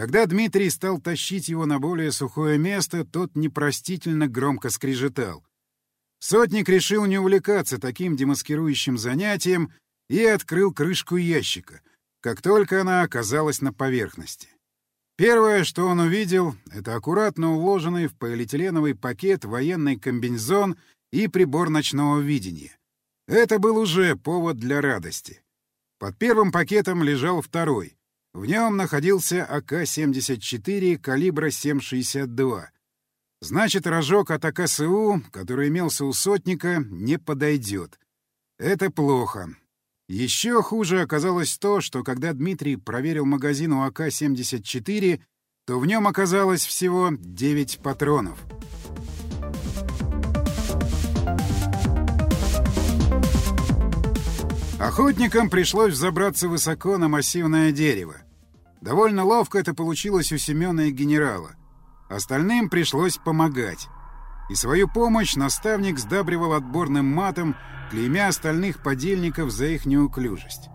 Когда Дмитрий стал тащить его на более сухое место, тот непростительно громко скрежетал. Сотник решил не увлекаться таким демаскирующим занятием и открыл крышку ящика, как только она оказалась на поверхности. Первое, что он увидел, — это аккуратно уложенный в полиэтиленовый пакет военный комбинезон и прибор ночного видения. Это был уже повод для радости. Под первым пакетом лежал второй. В нем находился АК-74 калибра 7,62. Значит, рожок от АКСУ, который имелся у сотника, не подойдет. Это плохо. Еще хуже оказалось то, что когда Дмитрий проверил магазин у АК-74, то в нем оказалось всего 9 патронов. Охотникам пришлось забраться высоко на массивное дерево. Довольно ловко это получилось у Семена и генерала. Остальным пришлось помогать. И свою помощь наставник сдабривал отборным матом, клеймя остальных подельников за их неуклюжесть.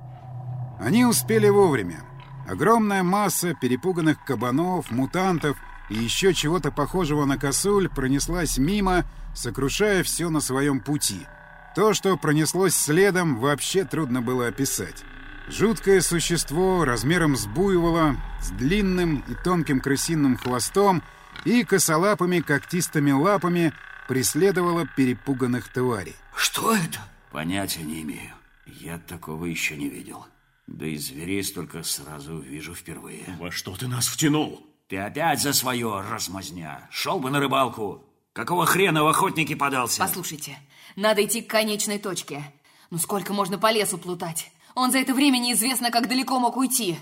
Они успели вовремя. Огромная масса перепуганных кабанов, мутантов и еще чего-то похожего на косуль пронеслась мимо, сокрушая все на своем пути. То, что пронеслось следом, вообще трудно было описать. Жуткое существо размером с буйвола, с длинным и тонким крысиным хвостом — и косолапыми когтистыми лапами преследовала перепуганных тварей. «Что это?» «Понятия не имею. Я такого еще не видел. Да и зверей столько сразу вижу впервые». «Во что ты нас втянул?» «Ты опять за свое, размазня. Шел бы на рыбалку. Какого хрена в охотники подался?» «Послушайте, надо идти к конечной точке. Ну сколько можно по лесу плутать? Он за это время неизвестно, как далеко мог уйти».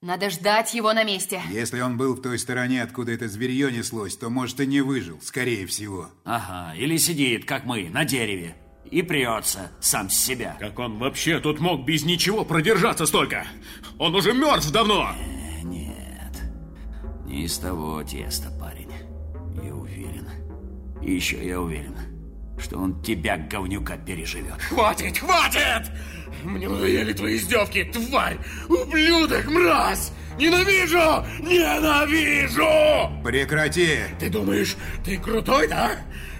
Надо ждать его на месте. Если он был в той стороне, откуда это зверье неслось, то, может, и не выжил, скорее всего. Ага, или сидит, как мы, на дереве. И прется сам с себя. Как он вообще тут мог без ничего продержаться столько? Он уже мертв давно! Э, нет, не из того теста. И еще я уверен, что он тебя, говнюка, переживет. Хватит, хватит! Мне надоели твои издевки, тварь! Ублюдок, мразь! Ненавижу! Ненавижу! Прекрати! Ты думаешь, ты крутой, да?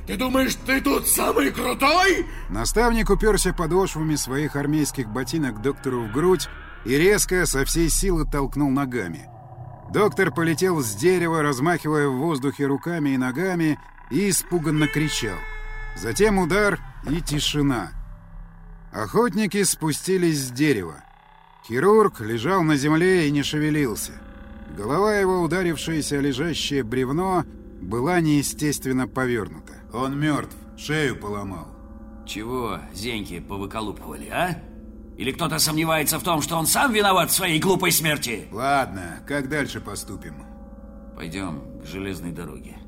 Ты думаешь, ты тут самый крутой? Наставник уперся подошвами своих армейских ботинок доктору в грудь и резко со всей силы толкнул ногами. Доктор полетел с дерева, размахивая в воздухе руками и ногами, и испуганно кричал. Затем удар и тишина. Охотники спустились с дерева. Хирург лежал на земле и не шевелился. Голова его, ударившаяся о лежащее бревно, была неестественно повернута. Он мертв, шею поломал. Чего зеньки повыколупывали, а? Или кто-то сомневается в том, что он сам виноват в своей глупой смерти? Ладно, как дальше поступим? Пойдем к железной дороге.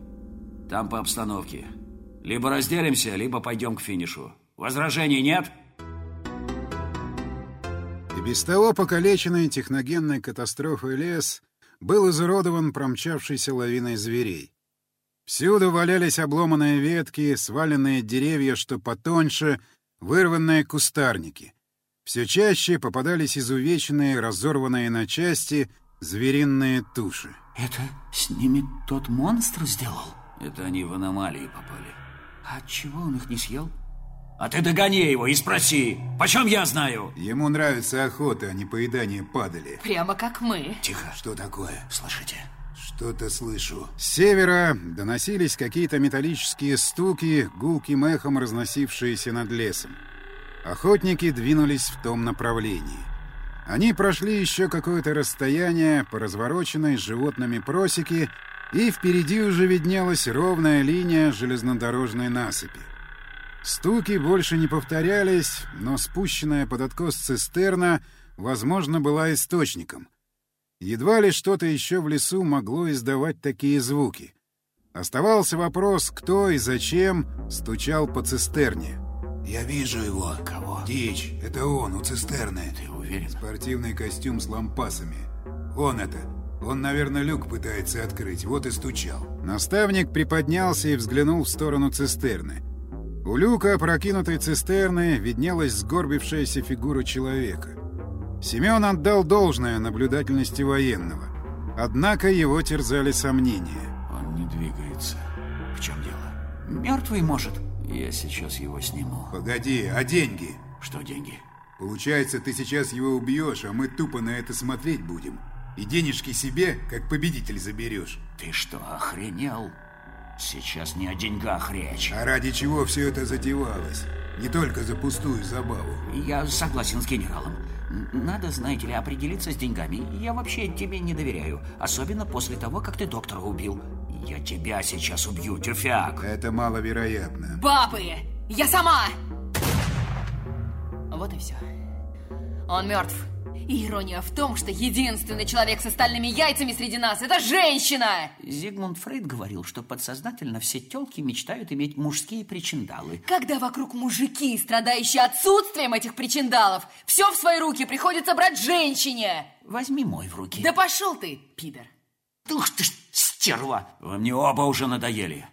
Там по обстановке. Либо разделимся, либо пойдем к финишу. Возражений нет? — без того покалеченный техногенной катастрофой лес был изуродован промчавшейся лавиной зверей. Всюду валялись обломанные ветки, сваленные деревья, что потоньше, вырванные кустарники. Все чаще попадались изувеченные, разорванные на части звериные туши. «Это с ними тот монстр сделал?» «Это они в аномалии попали». «А чего он их не съел?» А ты догони его и спроси, почем я знаю? Ему нравится охота, а не поедание падали. Прямо как мы. Тихо. Что такое? Слышите? Что-то слышу. С севера доносились какие-то металлические стуки, гулким эхом разносившиеся над лесом. Охотники двинулись в том направлении. Они прошли еще какое-то расстояние по развороченной животными просеке, и впереди уже виднелась ровная линия железнодорожной насыпи. Стуки больше не повторялись, но спущенная под откос цистерна, возможно, была источником. Едва ли что-то еще в лесу могло издавать такие звуки. Оставался вопрос, кто и зачем стучал по цистерне. «Я вижу его». «Кого?» «Дичь. Это он, у цистерны». «Ты уверен?» Спортивный костюм с лампасами. Он это. Он, наверное, люк пытается открыть, вот и стучал». Наставник приподнялся и взглянул в сторону цистерны. У люка опрокинутой цистерны виднелась сгорбившаяся фигура человека. Семен отдал должное наблюдательности военного. Однако его терзали сомнения. Он не двигается. В чем дело? Мертвый, может? Я сейчас его сниму. Погоди, а деньги? Что деньги? Получается, ты сейчас его убьешь, а мы тупо на это смотреть будем. И денежки себе, как победитель, заберешь. Ты что, охренел? Сейчас не о деньгах речь. А ради чего все это затевалось? Не только за пустую забаву. Я согласен с генералом. Надо, знаете ли, определиться с деньгами. Я вообще тебе не доверяю. Особенно после того, как ты доктора убил. Я тебя сейчас убью, тюфяк. Это маловероятно. Бабы! Я сама! Вот и все. Он мертв. И ирония в том, что единственный человек с остальными яйцами среди нас – это женщина! Зигмунд Фрейд говорил, что подсознательно все телки мечтают иметь мужские причиндалы. Когда вокруг мужики, страдающие отсутствием этих причиндалов, все в свои руки приходится брать женщине! Возьми мой в руки. Да пошел ты, пидор! Ух ты ж, стерва! Вы мне оба уже надоели.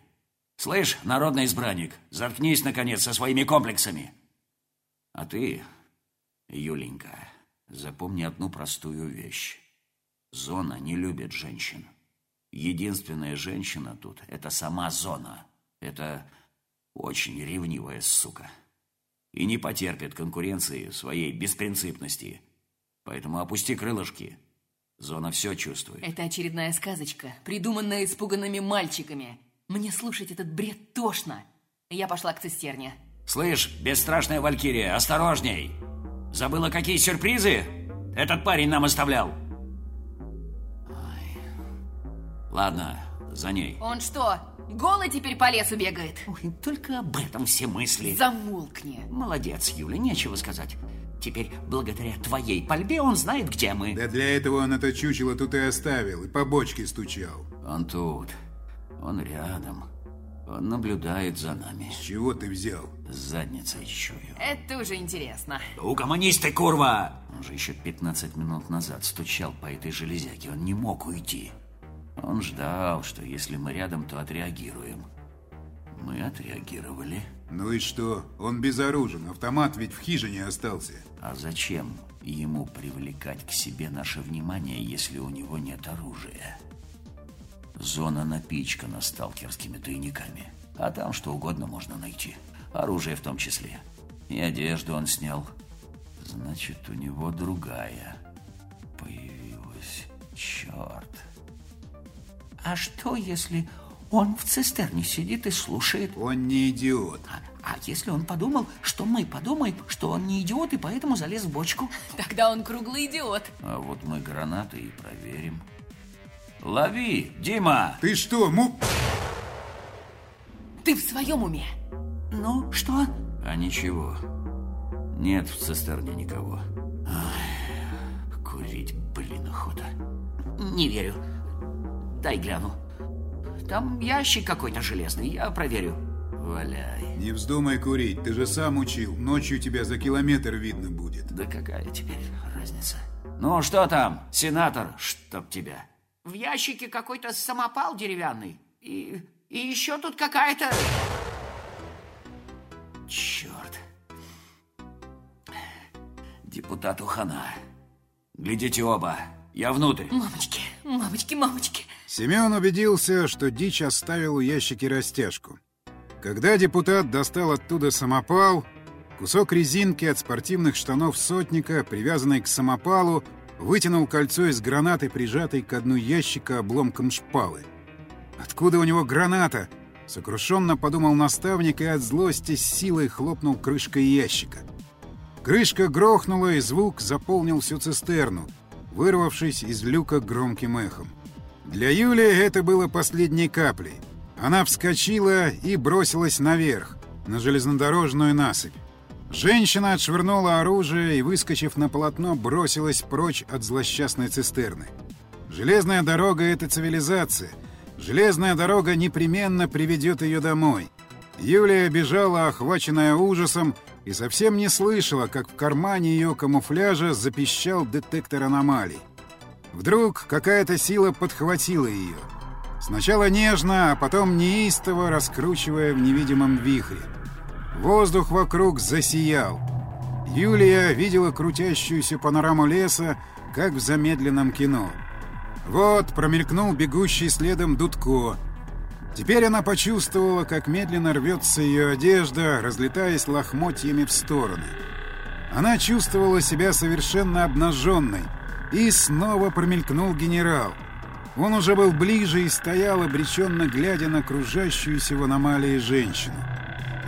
Слышь, народный избранник, заткнись, наконец, со своими комплексами. А ты, Юленька, запомни одну простую вещь. Зона не любит женщин. Единственная женщина тут – это сама Зона. Это очень ревнивая сука. И не потерпит конкуренции своей беспринципности. Поэтому опусти крылышки. Зона все чувствует. Это очередная сказочка, придуманная испуганными мальчиками. Мне слушать этот бред тошно. Я пошла к цистерне. Слышь, бесстрашная Валькирия, осторожней! Забыла, какие сюрпризы этот парень нам оставлял? Ой. Ладно, за ней. Он что, голый теперь по лесу бегает? Ой, только об этом все мысли. Замолкни. Молодец, Юля, нечего сказать. Теперь, благодаря твоей пальбе, он знает, где мы. Да для этого он это чучело тут и оставил, и по бочке стучал. Он тут. Он рядом. Он наблюдает за нами. С чего ты взял? С задницей чую. Это уже интересно. Угомонись ты, курва! Он же еще 15 минут назад стучал по этой железяке. Он не мог уйти. Он ждал, что если мы рядом, то отреагируем. Мы отреагировали. Ну и что? Он безоружен. Автомат ведь в хижине остался. А зачем ему привлекать к себе наше внимание, если у него нет оружия? Зона напичкана сталкерскими тайниками. А там что угодно можно найти. Оружие в том числе. И одежду он снял. Значит, у него другая появилась. Черт. А что, если он в цистерне сидит и слушает? Он не идиот. А, а если он подумал, что мы подумаем, что он не идиот и поэтому залез в бочку? Тогда он круглый идиот. А вот мы гранаты и проверим. Лови, Дима! Ты что, му... Ты в своем уме? Ну, что? А ничего. Нет в цистерне никого. Ай, курить, блин, охота. Не верю. Дай гляну. Там ящик какой-то железный, я проверю. Валяй. Не вздумай курить, ты же сам учил. Ночью тебя за километр видно будет. Да какая теперь разница? Ну, что там, сенатор, чтоб тебя? В ящике какой-то самопал деревянный. И, и еще тут какая-то... Черт. Депутату хана. Глядите оба. Я внутрь. Мамочки, мамочки, мамочки. Семен убедился, что дичь оставил у ящики растяжку. Когда депутат достал оттуда самопал, кусок резинки от спортивных штанов сотника, привязанный к самопалу, вытянул кольцо из гранаты, прижатой к дну ящика обломком шпалы. «Откуда у него граната?» — сокрушенно подумал наставник и от злости с силой хлопнул крышкой ящика. Крышка грохнула, и звук заполнил всю цистерну, вырвавшись из люка громким эхом. Для Юли это было последней каплей. Она вскочила и бросилась наверх, на железнодорожную насыпь. Женщина отшвырнула оружие и, выскочив на полотно, бросилась прочь от злосчастной цистерны. Железная дорога — это цивилизация. Железная дорога непременно приведет ее домой. Юлия бежала, охваченная ужасом, и совсем не слышала, как в кармане ее камуфляжа запищал детектор аномалий. Вдруг какая-то сила подхватила ее. Сначала нежно, а потом неистово раскручивая в невидимом вихре. Воздух вокруг засиял. Юлия видела крутящуюся панораму леса, как в замедленном кино. Вот промелькнул бегущий следом Дудко. Теперь она почувствовала, как медленно рвется ее одежда, разлетаясь лохмотьями в стороны. Она чувствовала себя совершенно обнаженной. И снова промелькнул генерал. Он уже был ближе и стоял, обреченно глядя на кружащуюся в аномалии женщину.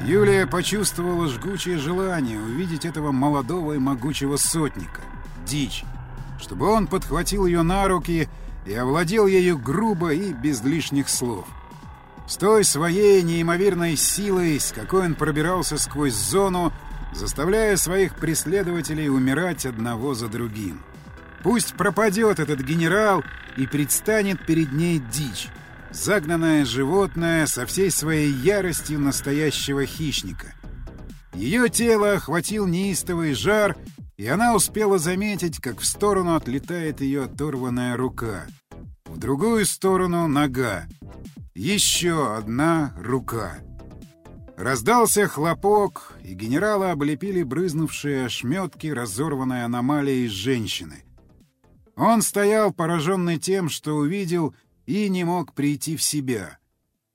Юлия почувствовала жгучее желание увидеть этого молодого и могучего сотника, дичь, чтобы он подхватил ее на руки и овладел ею грубо и без лишних слов. С той своей неимоверной силой, с какой он пробирался сквозь зону, заставляя своих преследователей умирать одного за другим. Пусть пропадет этот генерал и предстанет перед ней дичь, загнанное животное со всей своей яростью настоящего хищника. Ее тело охватил неистовый жар, и она успела заметить, как в сторону отлетает ее оторванная рука. В другую сторону — нога. Еще одна рука — Раздался хлопок, и генерала облепили брызнувшие ошметки разорванной аномалией женщины. Он стоял, пораженный тем, что увидел, и не мог прийти в себя.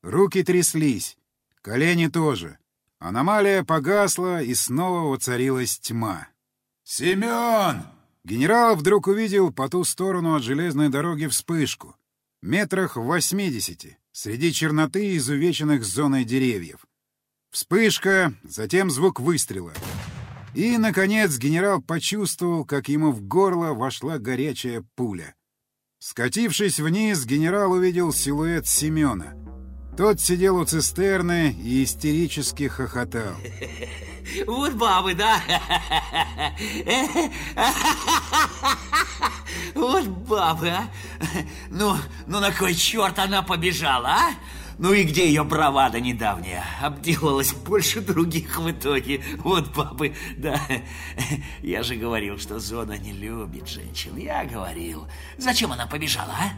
Руки тряслись, колени тоже. Аномалия погасла, и снова воцарилась тьма. «Семен!» Генерал вдруг увидел по ту сторону от железной дороги вспышку. Метрах в восьмидесяти, среди черноты изувеченных зоной деревьев. Вспышка, затем звук выстрела. И, наконец, генерал почувствовал, как ему в горло вошла горячая пуля. Скатившись вниз, генерал увидел силуэт Семена. Тот сидел у цистерны и истерически хохотал. Вот бабы, да? Вот бабы, а? Ну, ну на кой черт она побежала, а? Ну и где ее бравада недавняя? Обделалась больше других в итоге. Вот бабы, да. Я же говорил, что Зона не любит женщин. Я говорил. Зачем она побежала, а?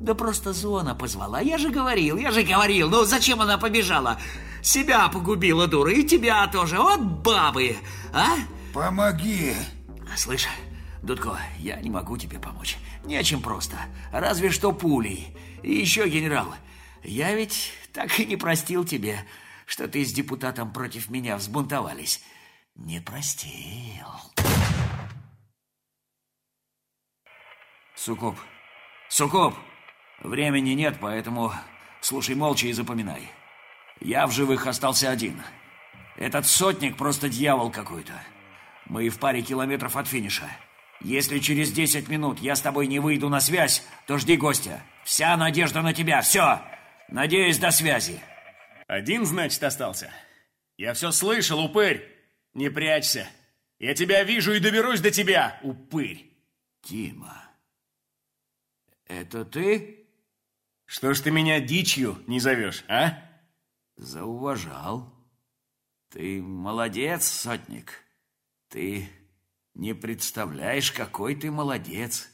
Да просто Зона позвала. Я же говорил, я же говорил. Ну зачем она побежала? Себя погубила, дура, и тебя тоже. Вот бабы, а? Помоги. Слышь, Дудко, я не могу тебе помочь. Нечем просто. Разве что пулей. И еще, генерал, я ведь так и не простил тебе, что ты с депутатом против меня взбунтовались. Не простил. Сукоп, Сукоп, времени нет, поэтому слушай молча и запоминай. Я в живых остался один. Этот сотник просто дьявол какой-то. Мы в паре километров от финиша. Если через 10 минут я с тобой не выйду на связь, то жди гостя. Вся надежда на тебя. Все. Надеюсь, до связи. Один, значит, остался? Я все слышал, упырь. Не прячься. Я тебя вижу и доберусь до тебя, упырь. Тима, это ты? Что ж ты меня дичью не зовешь, а? Зауважал. Ты молодец, сотник. Ты не представляешь, какой ты молодец.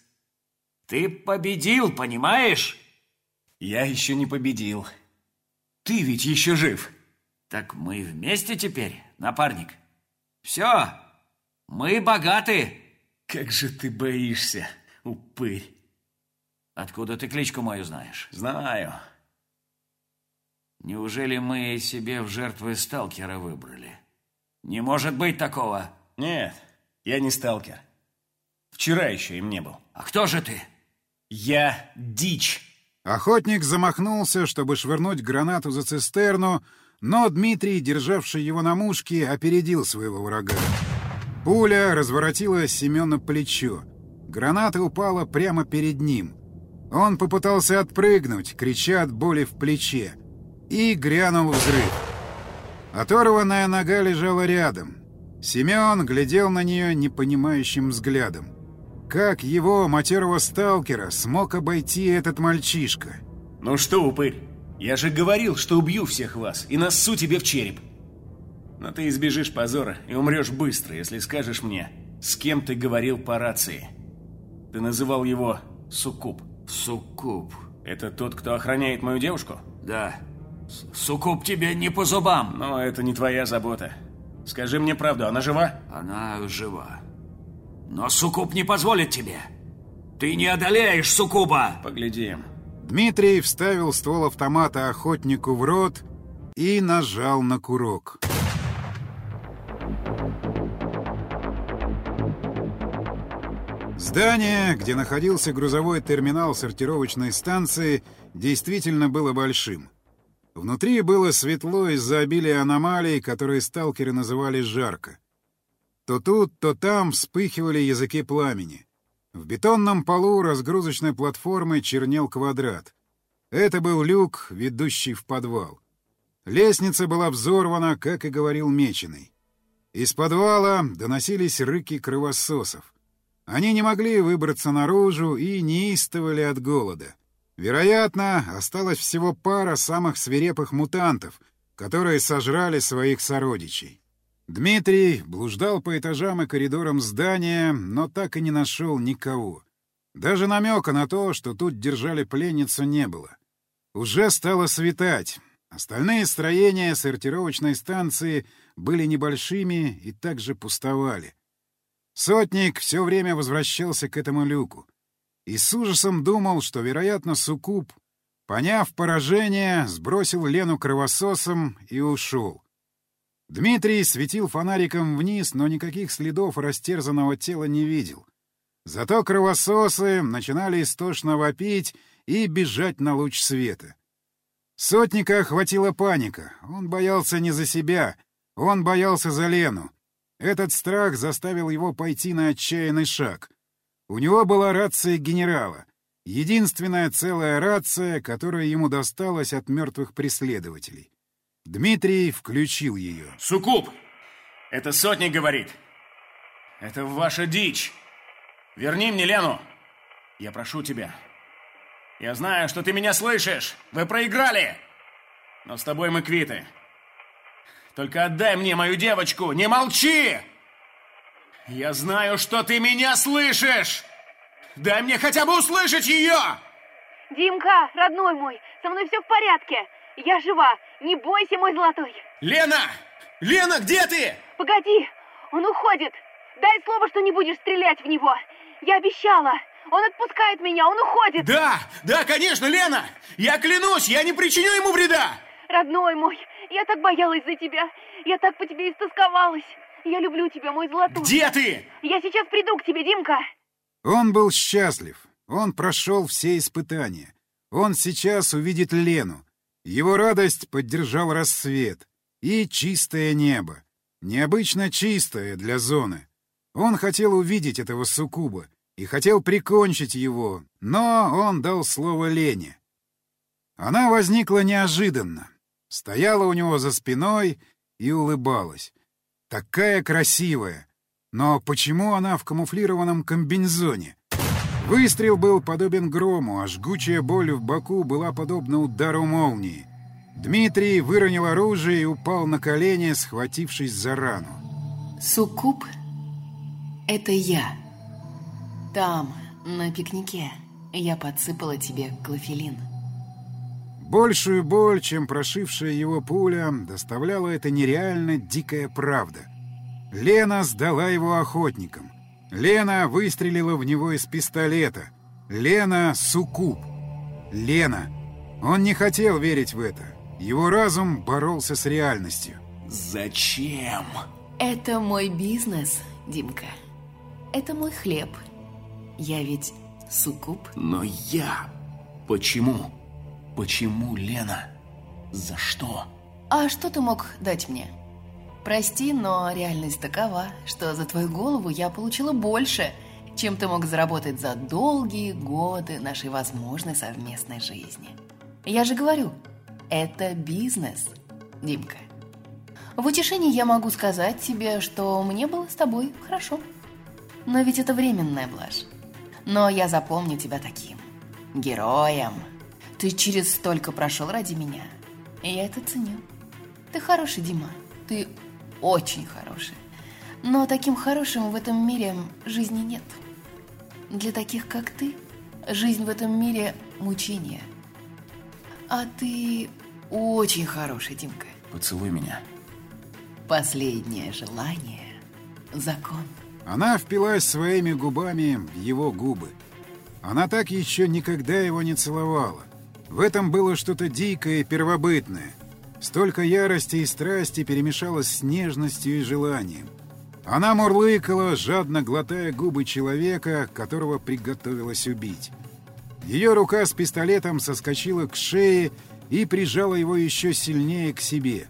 Ты победил, понимаешь? Я еще не победил. Ты ведь еще жив. Так мы вместе теперь, напарник. Все, мы богаты. Как же ты боишься, упырь. Откуда ты кличку мою знаешь? Знаю. Неужели мы себе в жертвы сталкера выбрали? Не может быть такого. Нет, я не сталкер. Вчера еще им не был. А кто же ты? Я дичь. Охотник замахнулся, чтобы швырнуть гранату за цистерну, но Дмитрий, державший его на мушке, опередил своего врага. Пуля разворотила Семена плечо. Граната упала прямо перед ним. Он попытался отпрыгнуть, крича от боли в плече. И грянул взрыв. Оторванная нога лежала рядом. Семен глядел на нее непонимающим взглядом. Как его, матерого сталкера, смог обойти этот мальчишка? Ну что, упырь, я же говорил, что убью всех вас и насу тебе в череп. Но ты избежишь позора и умрешь быстро, если скажешь мне, с кем ты говорил по рации. Ты называл его Суккуб. Суккуб. Это тот, кто охраняет мою девушку? Да. Суккуб тебе не по зубам. Но это не твоя забота. Скажи мне правду, она жива? Она жива. Но Сукуб не позволит тебе. Ты не одолеешь, суккуба! Поглядим. Дмитрий вставил ствол автомата охотнику в рот и нажал на курок. Здание, где находился грузовой терминал сортировочной станции, действительно было большим. Внутри было светло из-за обилия аномалий, которые сталкеры называли «жарко». То тут, то там вспыхивали языки пламени. В бетонном полу разгрузочной платформы чернел квадрат. Это был люк, ведущий в подвал. Лестница была взорвана, как и говорил Меченый. Из подвала доносились рыки кровососов. Они не могли выбраться наружу и неистовали от голода. Вероятно, осталось всего пара самых свирепых мутантов, которые сожрали своих сородичей. Дмитрий блуждал по этажам и коридорам здания, но так и не нашел никого. Даже намека на то, что тут держали пленницу, не было. Уже стало светать. Остальные строения сортировочной станции были небольшими и также пустовали. Сотник все время возвращался к этому люку и с ужасом думал, что, вероятно, Сукуб, поняв поражение, сбросил Лену кровососом и ушел. Дмитрий светил фонариком вниз, но никаких следов растерзанного тела не видел. Зато кровососы начинали истошно вопить и бежать на луч света. Сотника охватила паника. Он боялся не за себя, он боялся за Лену. Этот страх заставил его пойти на отчаянный шаг. У него была рация генерала. Единственная целая рация, которая ему досталась от мертвых преследователей. Дмитрий включил ее. Сукуб! Это сотник говорит. Это ваша дичь. Верни мне Лену. Я прошу тебя. Я знаю, что ты меня слышишь. Вы проиграли. Но с тобой мы квиты. Только отдай мне мою девочку, не молчи! Я знаю, что ты меня слышишь! Дай мне хотя бы услышать ее! Димка, родной мой, со мной все в порядке. Я жива, не бойся, мой золотой. Лена! Лена, где ты? Погоди, он уходит. Дай слово, что не будешь стрелять в него. Я обещала. Он отпускает меня, он уходит. Да, да, конечно, Лена! Я клянусь, я не причиню ему вреда! Родной мой, я так боялась за тебя. Я так по тебе истосковалась. Я люблю тебя, мой золотой. Где ты? Я сейчас приду к тебе, Димка. Он был счастлив. Он прошел все испытания. Он сейчас увидит Лену. Его радость поддержал рассвет и чистое небо. Необычно чистое для зоны. Он хотел увидеть этого суккуба и хотел прикончить его, но он дал слово Лене. Она возникла неожиданно, стояла у него за спиной и улыбалась. Такая красивая. Но почему она в камуфлированном комбинезоне? Выстрел был подобен грому, а жгучая боль в боку была подобна удару молнии. Дмитрий выронил оружие и упал на колени, схватившись за рану. Суккуб — это я. Там, на пикнике, я подсыпала тебе клофелин. Большую боль, чем прошившая его пуля, доставляла эта нереально дикая правда. Лена сдала его охотникам. Лена выстрелила в него из пистолета. Лена — суккуб. Лена. Он не хотел верить в это. Его разум боролся с реальностью. Зачем? Это мой бизнес, Димка. Это мой хлеб. Я ведь суккуб. Но я... Почему? Почему, Лена? За что? А что ты мог дать мне? Прости, но реальность такова, что за твою голову я получила больше, чем ты мог заработать за долгие годы нашей возможной совместной жизни. Я же говорю, это бизнес, Димка. В утешении я могу сказать тебе, что мне было с тобой хорошо. Но ведь это временная блажь. Но я запомню тебя таким. Героем. Ты через столько прошел ради меня. И я это ценю. Ты хороший, Дима. Ты очень хороший. Но таким хорошим в этом мире жизни нет. Для таких, как ты, жизнь в этом мире – мучение. А ты очень хороший, Димка. Поцелуй меня. Последнее желание – закон. Она впилась своими губами в его губы. Она так еще никогда его не целовала. В этом было что-то дикое и первобытное. Столько ярости и страсти перемешалось с нежностью и желанием. Она мурлыкала, жадно глотая губы человека, которого приготовилась убить. Ее рука с пистолетом соскочила к шее и прижала его еще сильнее к себе.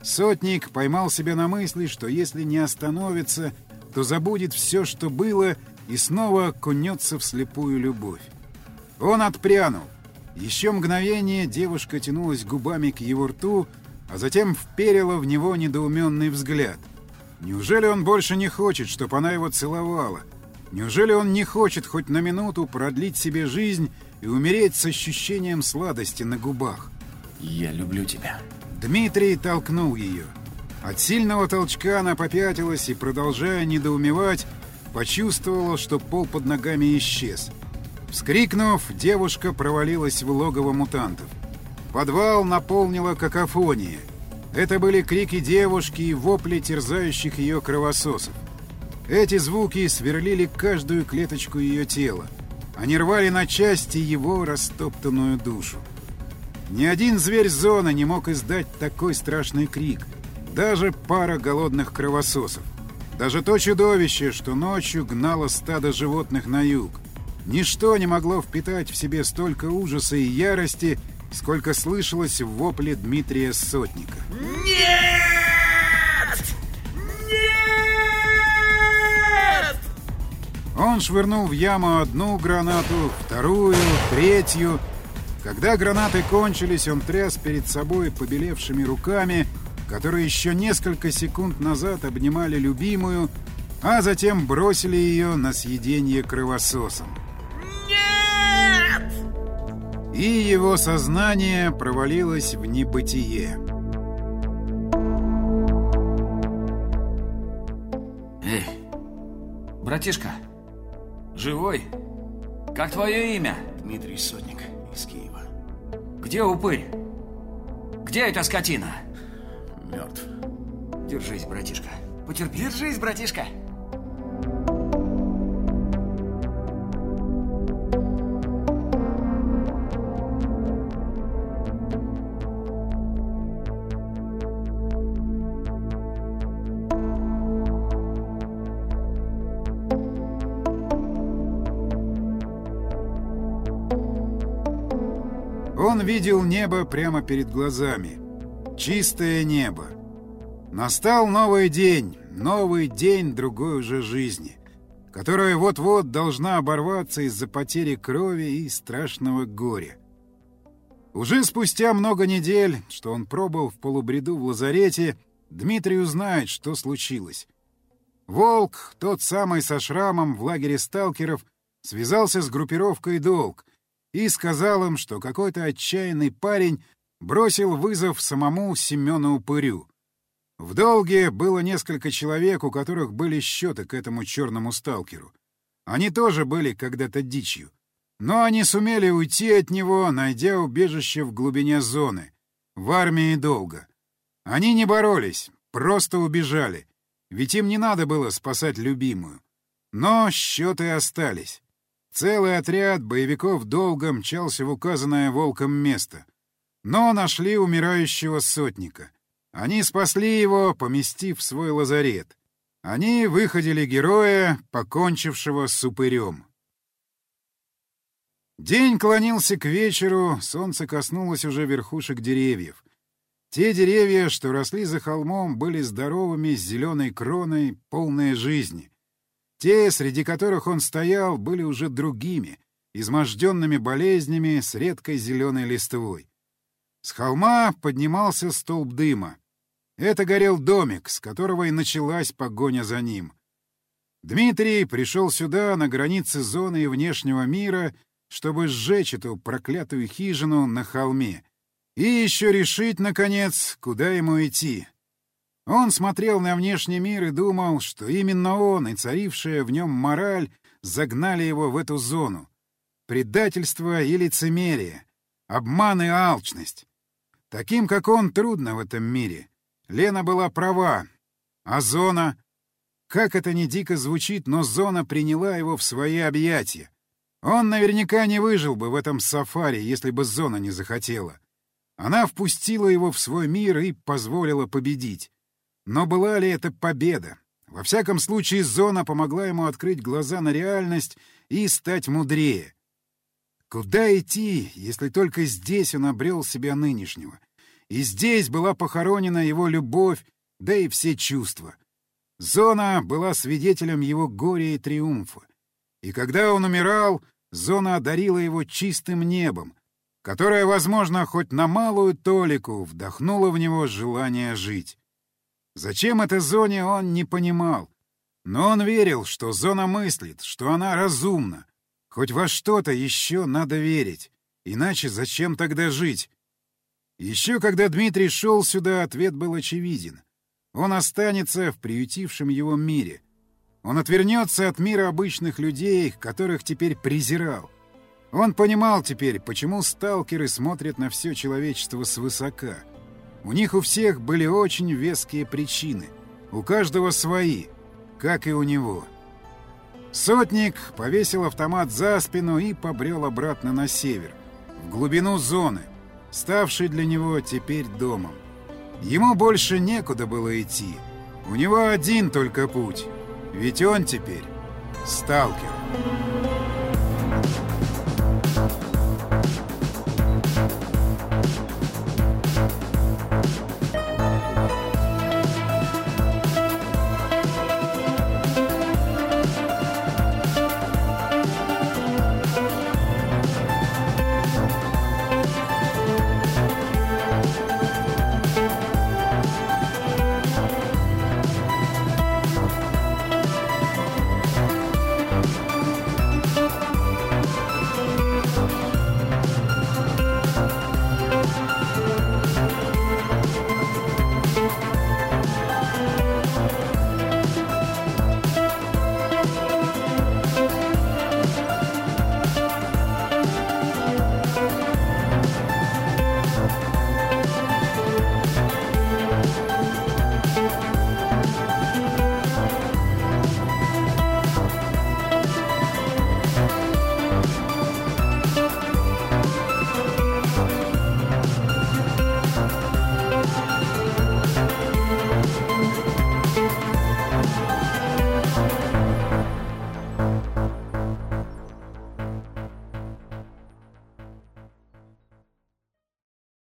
Сотник поймал себя на мысли, что если не остановится, то забудет все, что было, и снова окунется в слепую любовь. Он отпрянул. Еще мгновение девушка тянулась губами к его рту, а затем вперила в него недоуменный взгляд. Неужели он больше не хочет, чтобы она его целовала? Неужели он не хочет хоть на минуту продлить себе жизнь и умереть с ощущением сладости на губах? «Я люблю тебя». Дмитрий толкнул ее. От сильного толчка она попятилась и, продолжая недоумевать, почувствовала, что пол под ногами исчез. Вскрикнув, девушка провалилась в логово мутантов. Подвал наполнила какофония. Это были крики девушки и вопли терзающих ее кровососов. Эти звуки сверлили каждую клеточку ее тела. Они рвали на части его растоптанную душу. Ни один зверь зоны не мог издать такой страшный крик. Даже пара голодных кровососов. Даже то чудовище, что ночью гнало стадо животных на юг. Ничто не могло впитать в себе столько ужаса и ярости, сколько слышалось в вопле Дмитрия Сотника. Нет! Нет! Он швырнул в яму одну гранату, вторую, третью. Когда гранаты кончились, он тряс перед собой побелевшими руками — которые еще несколько секунд назад обнимали любимую, а затем бросили ее на съедение кровососом. И его сознание провалилось в небытие. Эй, братишка, живой? Как твое имя? Дмитрий Сотник из Киева. Где упырь? Где эта скотина? Мертв. Держись, братишка. Потерпи. Держись, братишка. Он видел небо прямо перед глазами. Чистое небо. Настал новый день, новый день другой уже жизни, которая вот-вот должна оборваться из-за потери крови и страшного горя. Уже спустя много недель, что он пробыл в полубреду в лазарете, Дмитрий узнает, что случилось. Волк, тот самый со шрамом в лагере сталкеров, связался с группировкой «Долг» и сказал им, что какой-то отчаянный парень бросил вызов самому Семену Упырю. В долге было несколько человек, у которых были счеты к этому черному сталкеру. Они тоже были когда-то дичью. Но они сумели уйти от него, найдя убежище в глубине зоны, в армии долга. Они не боролись, просто убежали, ведь им не надо было спасать любимую. Но счеты остались. Целый отряд боевиков долго мчался в указанное волком место. Но нашли умирающего сотника. Они спасли его, поместив в свой лазарет. Они выходили героя, покончившего с упырем. День клонился к вечеру, солнце коснулось уже верхушек деревьев. Те деревья, что росли за холмом, были здоровыми, с зеленой кроной, полные жизни. Те, среди которых он стоял, были уже другими, изможденными болезнями, с редкой зеленой листвой. С холма поднимался столб дыма. Это горел домик, с которого и началась погоня за ним. Дмитрий пришел сюда, на границе зоны и внешнего мира, чтобы сжечь эту проклятую хижину на холме. И еще решить, наконец, куда ему идти. Он смотрел на внешний мир и думал, что именно он и царившая в нем мораль загнали его в эту зону. Предательство и лицемерие, обман и алчность. Таким, как он, трудно в этом мире. Лена была права. А Зона... Как это ни дико звучит, но Зона приняла его в свои объятия. Он наверняка не выжил бы в этом сафари, если бы Зона не захотела. Она впустила его в свой мир и позволила победить. Но была ли это победа? Во всяком случае, Зона помогла ему открыть глаза на реальность и стать мудрее. Куда идти, если только здесь он обрел себя нынешнего? И здесь была похоронена его любовь, да и все чувства. Зона была свидетелем его горя и триумфа. И когда он умирал, Зона одарила его чистым небом, которое, возможно, хоть на малую толику вдохнуло в него желание жить. Зачем это Зоне, он не понимал. Но он верил, что Зона мыслит, что она разумна. Хоть во что-то еще надо верить. Иначе зачем тогда жить? Еще когда Дмитрий шел сюда, ответ был очевиден. Он останется в приютившем его мире. Он отвернется от мира обычных людей, которых теперь презирал. Он понимал теперь, почему сталкеры смотрят на все человечество свысока. У них у всех были очень веские причины. У каждого свои, как и у него. Сотник повесил автомат за спину и побрел обратно на север, в глубину зоны, ставшей для него теперь домом. Ему больше некуда было идти. У него один только путь, ведь он теперь сталкер.